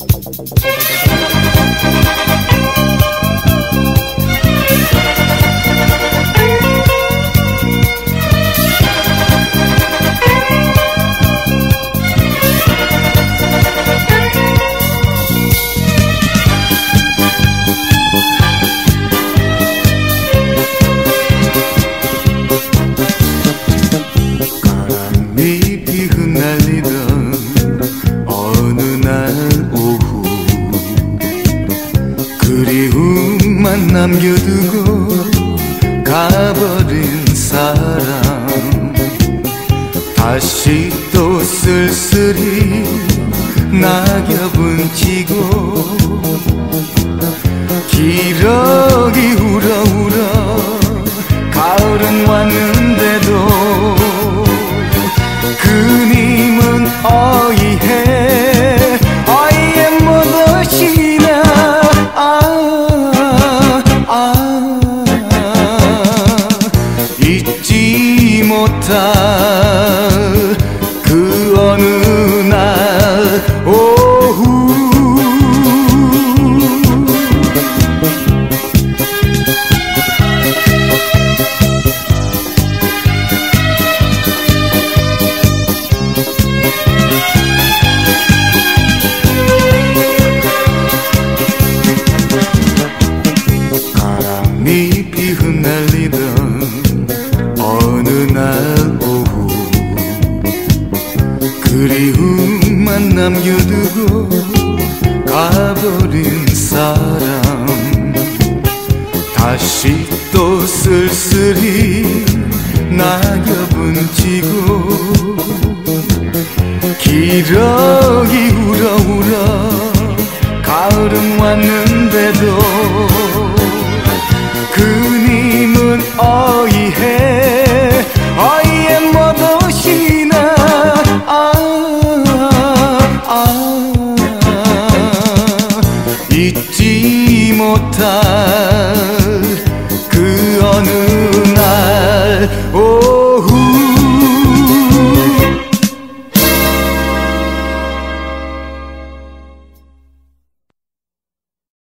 Thank you. ری ہانگ گارشر نا گی گو چر گی ہرا ہرا رنگان 잊지 못할 نام گو راسی تو سر نا بن گورا کار متا